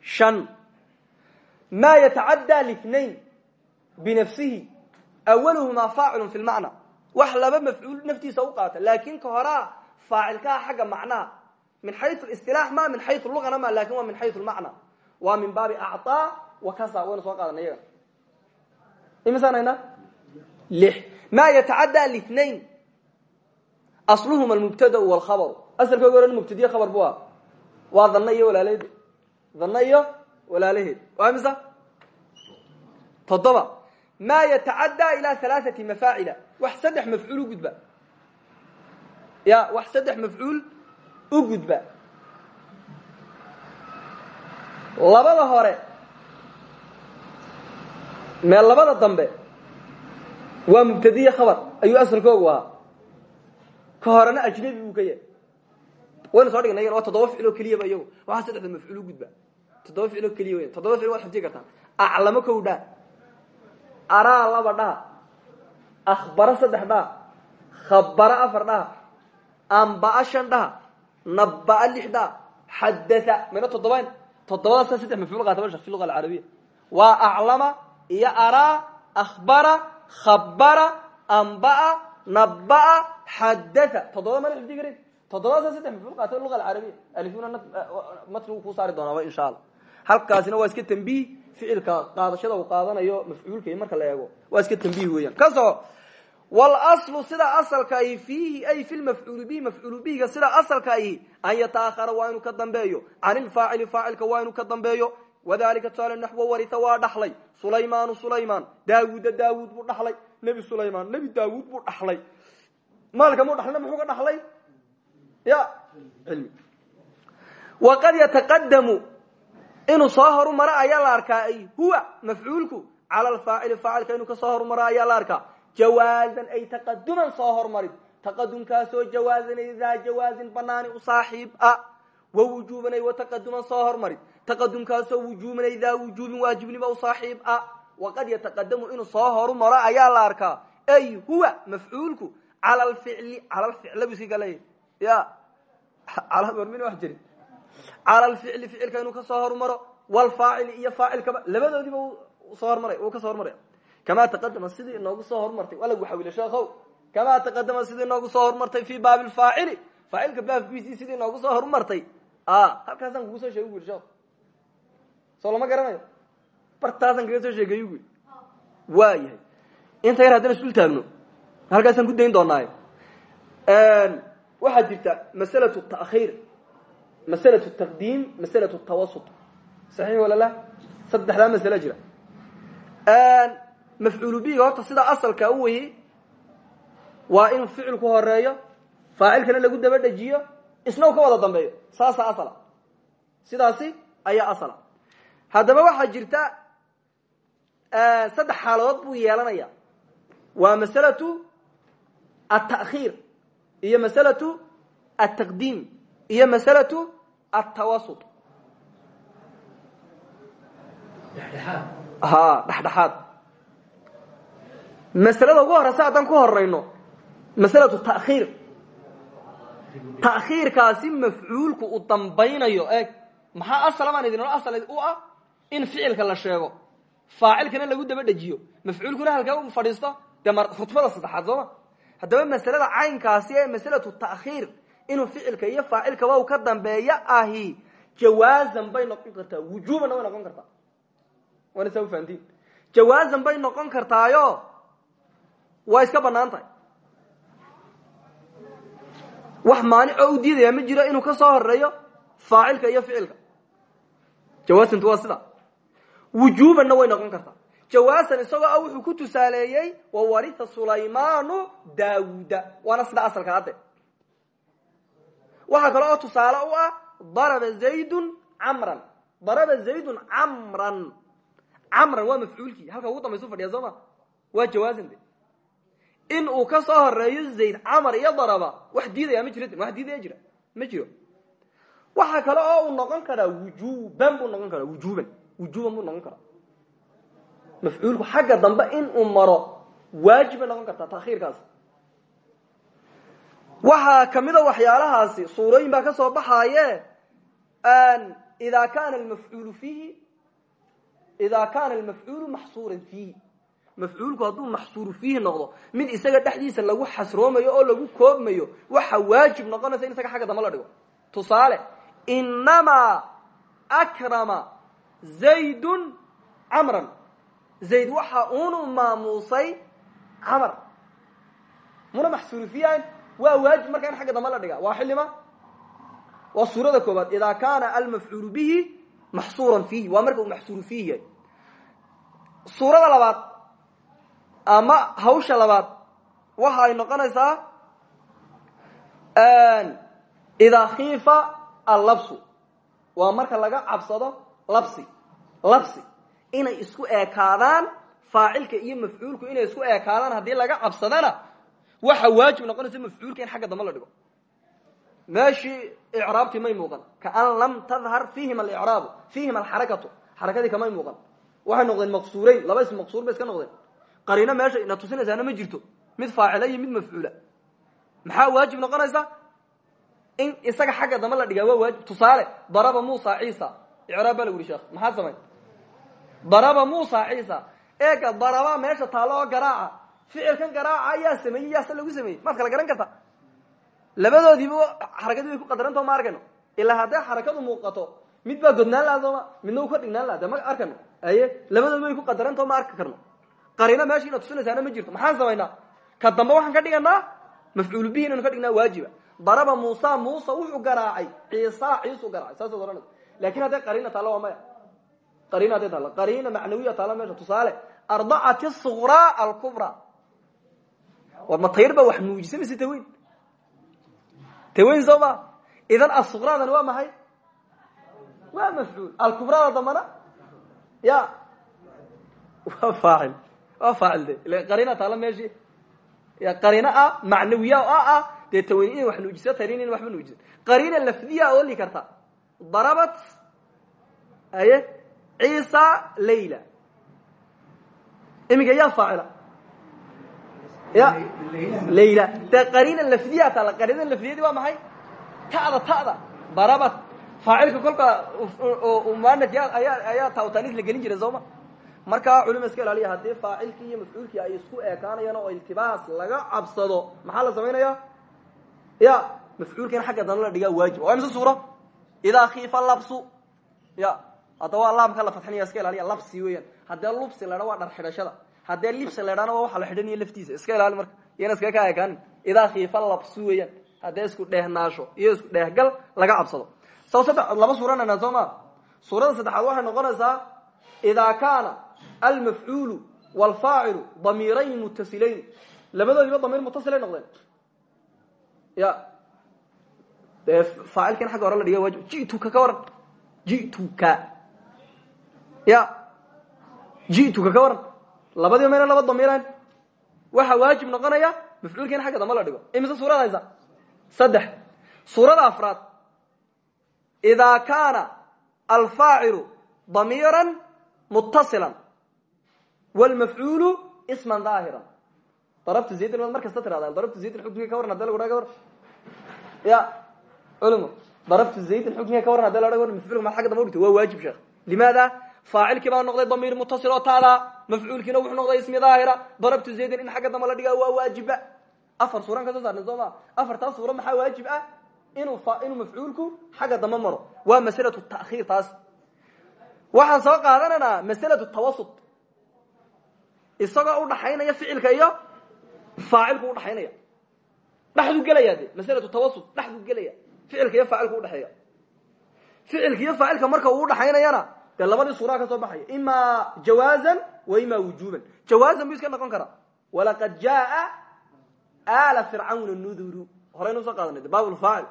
shan maa yatacaddaa lithnain binafsihi awaluhumaa faacilun fi lmacna wax laba mafcuul naftiisa u qaata laakin ka horaa faacilkaha xagga macnaha min xayu istilaax ma min xayu luqana ma laakiin waa min xayu lmacna waa min baabi acطaa wa kasa waynu soo qaadana iyaga imisaan haynaa lix ma yatacaddaa lithnain asluhuma almubtadau walkhabaru asalkooga ohan mubtadiye khabar bu ah waa dana iyo walaalaheed dana iyo walaalaheed waa imisa toddoba. Ma yatacaddaa ila halaaثati mafaacila wax saddex mafcuul u gudba. Ya wax saddex mafcuul u gudba. Labada hore. Mee labada dambe. Waa mubtadiye khabar. Ayuu asalkoogu ahaa. Ka horena ajnabi buu ka yahay waynu soo dhigna waa toddoba ficil oo keliyaba iyagu. Waxaa saddexda mafcuul gudba. Toddoba ficil oo keliya weyan toddoba ficil waad xifdi kartaa. Aclamo kow dhaa. Araa laba dhaha akhbaro saddex dhaha khabaro afar dhaha ambaa shan dhaha nabaa lix dhaha xadaa mayna toddobayn. Toddobadaasa saddex mafcuul qaata basha fi luga alcarabiya waa aclama iyo araa ahbara khabara ambaa nabaa xadaa toddoba mana xifdi karin toddobadaasa saddex mafcuul qaata luga alcarabiya alifuna matnigu kuu saari doonaaba insha allah halkaasina waa iska tambiih ficilka qaadashada uu qaadanayo mafcuulka iyo marka la eego waa iska tambiih weeyaan. Ka soco wlslu sida asalka ahi fiihi ay fi lmafcuuli bihi mafcuulu bihiga sida asalka ahi an yataahara waa inuu ka dambeeyo can ilfaacili faacilka waa inuu ka dambeeyo wadalika tusaale naxwo warita waa dhaxlay sulaymaanu sulaymaan daawuuda daawuud buu dhaxlay nebi sulaymaan nebi daawuud buu dhaxlay. Maalka mu dhalna muxuu ka dhaxlay ya cilmi. Waqad yataqadamu inuu soo horumaro ayaa la arkaa ay huwa mafcuulku cala alfaacili faacilka inuu ka soo horumaro ayaa la arkaa. Jawaazan ay taqaduman soo hormarid. Taqadumkaasoo jawaazan ay daa jawaazin banaani u saaxiib a. Wa wujuuban ay wataqaduman soo hormarid. Taqadumkaasoo wujuuban ay daa wujuubin waajibniba u saaxiib a. Waqad yataqadamu inuu soo horumaro ayaa la arkaa iska kaleeyahy ya min wax jirin. Cala alficli ficilka inuu ka soo horumaro walfaacili iyo faacilkaba labadoodiiba soo hormaray uu ka soo hormaraya kamaa taqadama sidii inoogu soo horumartay waa lagu xawila sheekhow. Kamaa taqadama sidii inoogu soo horumartay fi baabi lfaacili faacilka baabkiisii sidii inoogu soo horumartay halkaasaan kugu soo sheegay yiri sheekh soo garanayo? Bartaasaan kaga soo waa yahay inta yar haddana isul taagno. Halkaasaan ku dayn doonaaye waxaa jirta masalatu takhiir masalatu taqdiim masalatu tawasut. Saxiix wala la? Saddexdaa masalo jira. Mafcuulu bihiga horta sida asalka u weyi waa inuu ficilku horeeyo faacilkana lagu daba dhejiyo isna ka wada dambeeyo. Saasa asala. Sidaasi ayaa asala. Haddaba waxaa jirta saddex xaaladood buu yeelanaya. Waa masalatu altakhiir iyo masalatu altaqdiim iyo masalatu altawasut ha dhexdhexaad. Masalada ugu horeysa haddaan ku horeyno masalatu takhiir. Takhiirkaasi mafcuulku uu dambaynayo eeg maxaa asala baan idin asal u ah? In ficilka la sheego. Faacilkana lagu daba dhejiyo. Mafcuulkuna halkaa u fadhiisto dee rutbada saddexaad sooma haddaba masalada caynkaasi ee masalatu takhiir inuu ficilka iyo faacilkaba ka dambeeyo ahi jawaazan bay noqon kartaa wujubanna way noqon kartaa. Waana saa ufahantiin jawaazan bay noqon kartaayo waa iska bannaan tahay. Wax maanicoo u diidaya ma jiro inuu ka soo horeeyo faacilka iyo ficilka. Jawaasantu waa sida wujubanna way noqon kartaa jawaasan isagoo ah wuxuu ku tusaaleeyey wawaritha sulaymanu daawuda waana sida asalka hadde waxaa kale oo tusaale u ah daraba zaydun camran. Daraba zaydun camran. Camran waa mafcuulkii. Halka ugu dambaysu fadhiya soo ma? Waa in uu ka soo horeeyo zayd camar iyo daraba wax diidaya ma jiro wax diidaya jira. Ma jiro. Oo noqon karaa wujuban noqon karaa. Wujuban wujuban noqon karaa mafcuulku xagga dambe in uu maro waajib bay noqon kartaa takhiirkaasi waxaa kamida waxyaalahaasi suurooyin baa ka soo baxaaye ida kana almafcuulu fiihi ida kana almafcuulu maxsuuran fiihi. Mafcuulku hadduu maxsuuru fiihi noqdo mid isaga dhexdiisa lagu xasroomayo oo lagu koobmayo waxa waajib noqonaysa in isaga xagga dambe la dhigo. Tusaale inamaa akrama zaydun camran zayd waxa unu maamuusay camar muna maxsuuru fiihan waa waajib marka in xagga dambe la dhiga waa xilima waa suurada koobaad ida kana almafcuulu bihi maxsuuran fiihi waa marka uu maxsuuru fiihi yahay suurada labaad ama hawsha labaad waxa ay noqonaysaa idaa khiifa allabsu waa marka laga cabsado labsi labsi inay isku eekaadaan faacilka iyo mafcuulku inay isku eekaadaan haddii laga cabsadana waxa waajib noqonaysa mafcuulka in xagga dambe la dhigo. Meeshii icraabtii may muuqan. Kaan lam tadhar fiihim alicraabu fiihim alxarakatu xarakadii kamay muuqan. Waxay noqdeen maqsuureyn laba ism maqsuur bay iska noqdeen. Qariino meesha ina tusinaysaana ma jirto. Mid faacila iyo mid mafcuula. Maxaa waajib noqonaysa? In isaga xagga dambe la dhigaa waa waajib. Tusaale daraba muusa ciisa icraab baa la wuri sheekh. Maxaa samay daraba muusa ciisa. Eega daraba meesha taalo oo garaaca ficilkan garaaca ayaa sameeyey yaase lagu sameeyey. Maad kala garan karta. Labadoodiiba xarakadii bay ku qadarantao ma arkayno. Ilaa hadday xarakadu muuqato mid baa godnaan laha midna u ka dhignaan laha de ma arkano aye labadoodiba bay ku qadarantao ma arki karno. Qariino meesha inaad tusinaysaana ma jirto. Maxaan samaynaa ka dambe waxaan ka dhiganaa mafcuul bihi inaynu ka dhignaa waajiba. Daraba muusa muusa wuxuu garaacay. Ciisa ciisuu garaacay. Saasaad ohanaysa laakiin hadday qariina taalla waa maya qariina hadday taalla qariina macnawiya taalla meesha. Tusaale ardacati suqraa alkubra. War ma tayr baa wax nuujisa mise taweyn taweyn soo ma? Idan asuqraadani waa maxay? Waa mafcuul. Alkubrada dambana ya. Waa faacil. Waa faacil de. Ila qariina taalla meeshii ya qariina ah macnawiya oo ah ah dee taweyn inay wax nuujiso tayrin in waxba nuujisan qariina lafdiya ooli karta. Darabat aye ciisa layla iminka yaa faacila. Ya layla dee qariina lafdiya taalla qariina lafdiyadi waa maxay? Ta'da ta'da. Darabat faacilka kolka muanaf ayaa ayaa taawtanis la gelin jiray sooma markaa culima iska ilaaliya haddii faacilkii iyo mafcuulkii ay isku ekaanayaan oo iltibaas laga cabsado maxaa la samaynaya ya mafcuulkan xagga dana la dhigaa waajib. Waa imse suuro idaa kiifa labsu ya hadda waa laamka la fadxinaya iska ilaaliya labsi weeyaan. Haddee lubsi ladha waa dhar xidhashada. Haddee libsi ladhana waa waxa la xidhanayo laftiisa. Iska ilaali marka. Iyana iskaga ka ekaanin. Idaa kiifa labsu weeyaan. Haddee isku dheehnaasho iyo isku dheehgal laga cabsado. Saw saddex laba suuranana soo ma? Suurada saddexaad waxay noqonaysaa idaa kaana almafcuulu waalfaacilu damiirayn mutasilayn labadoodiba damiir mutasilay noqdeen. Ya. Faacilkan xagga hore la dhiga waajib. Jituka ka waran. Jituka ya. Jituka ka waran labadiiba mayna laba damiirayn waxa waajib noqonaya mafcuulkan xagga dambe la dhigo. Imise suurad haysa? Saddex. Suurada afraad. Idaa kaana alfaacilu damiira mutasila wlmafcuulu isman daahira darabtu zaydan waad mar kasta tirahda darabtu zaydan xukmiga ka waran hada lagu dhaa ka waran ya. Culimo darabtu zaydan xukmiga ka waran hada la dha waran mafcuulka maad xagga damba udhigta waa waajib sheekh. Limaada faacilkii baa noqday damiir mutasil oo taada mafcuulkiina wuxuu noqday ismi daahira darabtu zaydan in xagga damba la dhigaa waa waajiba afar suuran ka soo saarnay soo ma? Afartaas suura maxaa waajib ah? Inuu inuu mafcuulku xagga dambe maro. Waa masalatu ta'khiir taas. Waxaan soo qaadanaynaa masalatu tawasut. Isagoo udhaxaynaya ficilka iyo faacilku udhaxaynaya dhexduu gelaya de masalatu tawasut dhexduu gelaya ficilka iyo faacilku udhexeeya ficilka dee labadii suuraa ka soo baxaya. Imaa jawaazan wa imaa wujuban jawaazan buu iska noqon karaa. Walaqad jaa ala fircawna nuduru. Horaynu soo qaadanay de baabulfaacil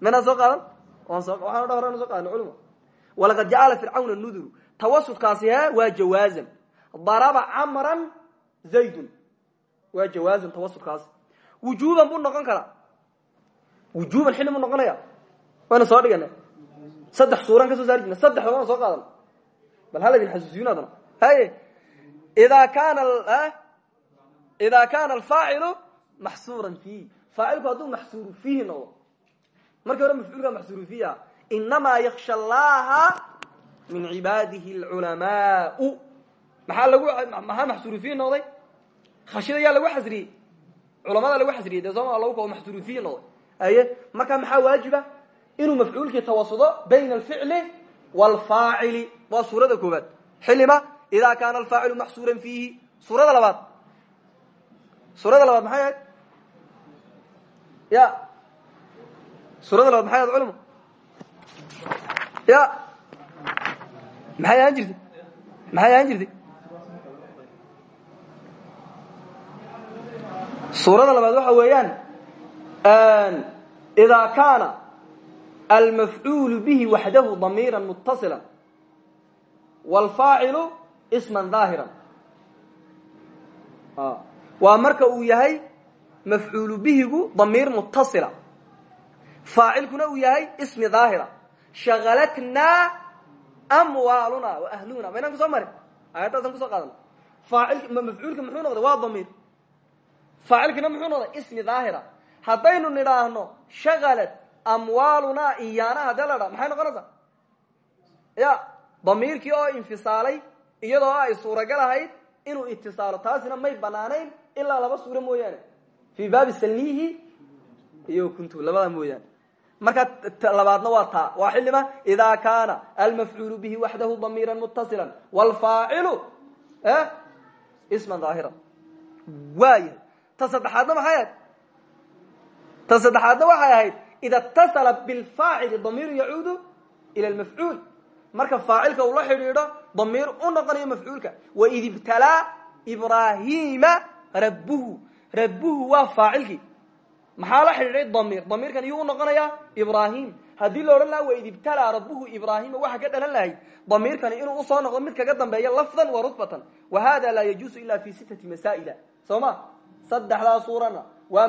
manaa soo qaadan? Waxaan dha horaynu soo qaadanay culima walaqad jacala fircawna nuduru. Tawasudkaasi he waa jawaazan daraba camran zaydun. Waa jawaazan tawasudkaasi. Wujuban buu noqon karaa. Wujuban xilli noqonaya wayna soo dhigana saddex suuran ka soo saari jirna saddexda soo qaadana bal hala idin xasuusiyin adana haye idaa kaana idaa kaana alfaacilu maxsuuran fiihi faacilku hadduu maxsuuru fiihi noqdo markii hore mafcuulka maxsuuru fiihi ah inamaa yaksha allaha min cibaadihi alculamaau maxaa lagu maxaa maxsuuru fiihi noqday khashida yaa lagu xasriyey culamada lagu xasriyey dee sooma lagu kao maxsuuru fiihi noqday aye markaa maxaa waajiba inuu mafcuulkii tawasudo bayna alficli waalfaacili waa suurada koobaad xilima idaa kaana alfaacilu maxsuuran fiihi suurada labaad suurada labaad maxay ahayd ya suurada labaad maxay ahayd culimo ya maxay ahaan jirtay maxay ahaan jirtay suurada labaad waxa weeyaan idaa kaana almafcuulu bihi waxdahu damiira mutasila wاlfaacilu isma daahira waa marka uu yahay mafcuulu bihigu damiir mutasila faacilkuna uu yahay ismi daahira shagalatnaa amwaaluna wa ahluna maynaan ku soo marin aayaddaasaan ku soo qaadana faacil mafcuulka muxuu noqday waa damiir faacilkina muxuu noqday ismi daahira haddaynu nidhaahno shagalat amwaaluna iyaana haddee la dhaa maxay noqonaysaa ya damiirkii oo infisaalay iyadoo ay suuragal ahayd inuu itisaalo taasina may banaanayn ilaa laba suuro mooyaane. Fii baabi salnihi iyo kuntu labada mooyaane. Marka labaadna waa taa waa xilima idaa kaana almafcuulu bihi waxdahu damiira mutasila wlfaacilu isman daahira waayahay ta saddexaadna maxay ahayd? Ta saddexaadna waxay ahayd ida اtasala bilfaacili damiiru yacuudu ila lmafcuul marka faacilka uu la xidhiidho damiir u noqonayo mafcuulka waid ibtalaa ibrahima rabuhu rabuhu waa faacilkii maxaa la xidhiidhay damiir damiirkan iyuu u noqonayaa ibrahim haddii la odhan laha waid ibtalaa rabuhu ibrahima waxa ka dhalan lahayd damiirkani inuu u soo noqdo mid kaga dambeeya lafdan wa rutbatan wa hada laa yajuusu ila fi sitati masaa'ila soo ma saddexdaa suurana waa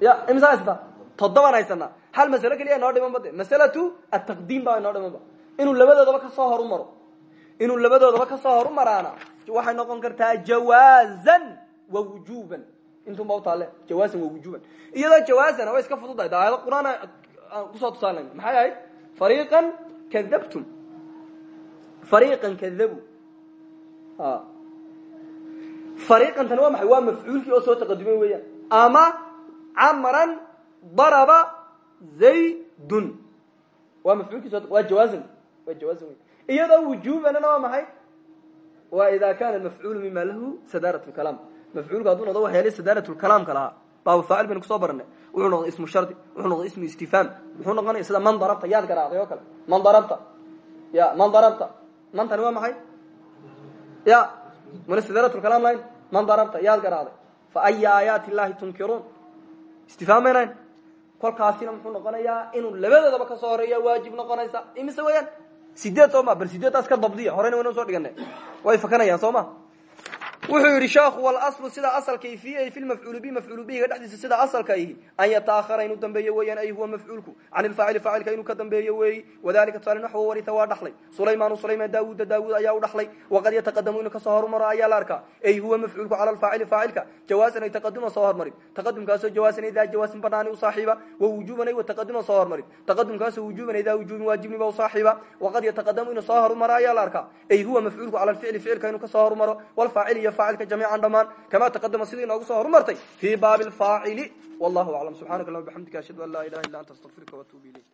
ya imsa haysataa toddobaan haysanaa hal masalo keliya inoo dhiman ba de masalatu ataqdiim baa inoo dhiman ba inuu labadoodaba ka soo horu maro inuu labadoodaba ka soo horu maraana waxay noqon kartaa jawaazan wa wujuban intunba utaale jawaasan wa wujuban iyadoo jawaazana way iska fududahay. da aayado qur'aan aan maxay ahayd? fariiqan kadabtum. fariiqan kadabu. fariiqan tani waa maxay? waa mafcuulkii oo soo taqadumay weeyaan. ama camran daraba zaydun. Waa mafcuulkii soo waa jawaazan waa jawaazan wey iyadoo wujubanana waa maxay? Waa ida kana mafcuulu mima lahu sadarat lkalaam mafcuulku hadduu noqdo waxyaali sadaarat lkalaamka lahaa. Baaba faacil baynu ku soo baranay wuxuu noqday ismu shardi wuxuu noqday ismu istifhaam. Muxuu noqonaya sida man darabta yaad garaaday oo kale. Man darabta. Ya man darabta. Mantani waa maxay? Ya mana sadaarat lkalaam lahayn. Man darabta yaad garaaday fa aya aayaati illahi tunkiruun istifhaam maynayn kolkaasina muxuu noqonayaa inuu labadoodaba ka soo horreeya waajib noqonaysa. Imise weeyaan sideed soo ma bal sideedtaas ka dabdiya. Horeyna waynu soo dhigana way fakanayaan soo ma wuxuu yidhi sheekhu wاlaslu sida asalkay fi ay fi mafcuul bi mafcuul bihiga dhexdiisa sida asalka ihi an yataahara inuu dambeeyo weeyaan ay huwa mafcuulku can ilfaacili faacilka inuu ka dambeeyo weeyi wadalika tusaale naxwa waria waa dhaxlay. Sulaymaanu sulaymaan daawuuda daawuud ayaa u dhaxlay. Waqad yataqadamu inuu ka soo horumaro ayaa la arkaa ay huwa mafcuulku cala alfaacili faacilka jawaasan ay taqaduma soo hormarin taqadumkaasoo jawaasan idaa jawaasin banaani u saaxiiba. Wa wujuban ay wa taqaduma soo hormarin taqadumkaasoo wujuban idaa wujuubin waajibniba u saaxiiba. Waqad yataqadamu inuu soo horumaro ayaa la arkaa ay huwa mafcuulku cala alficli ficilka inuu ka soo horumaro walfaacili iyo faacilka jamiican dhamaan kama taqadama sidii inoogu soo horumartay fii baabi alfaacili wallahu aclam subxanaka allahuma bxamdika ashhadu an laa ilaha illa anta astaqfiruka watuubu ilayk